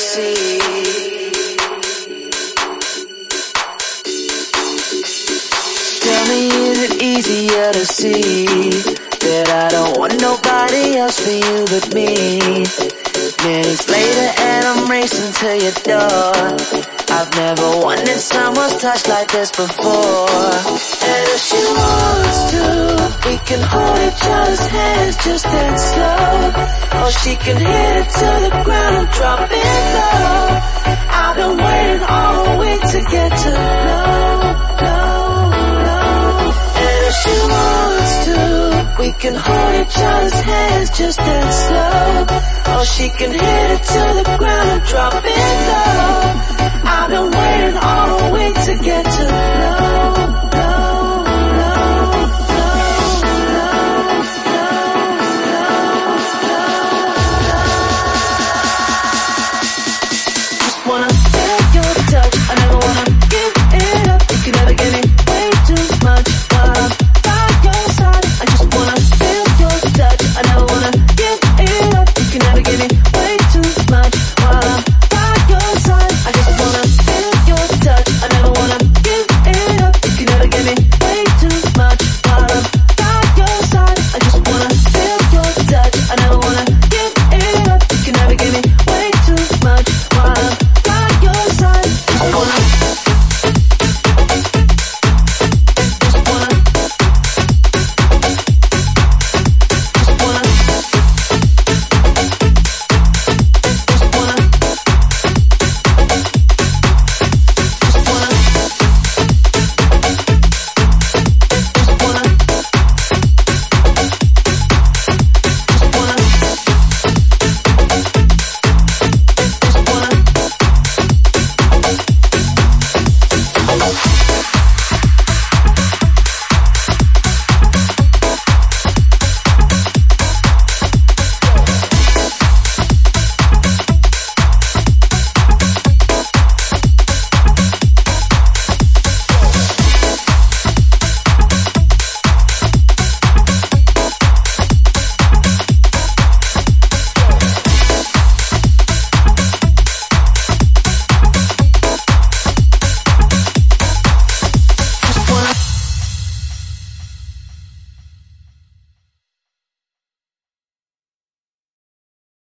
Tell me, is it easier to see that I don't want nobody else for you but me? Minutes later and I'm racing to your door. I've never wanted someone's touch like this before. And if she wants to, we can hold each other's hands just and slow. Or she can hit it to the ground we can hold each other's hands just and slow. Or she can hit it to the ground drop it low. I've been waiting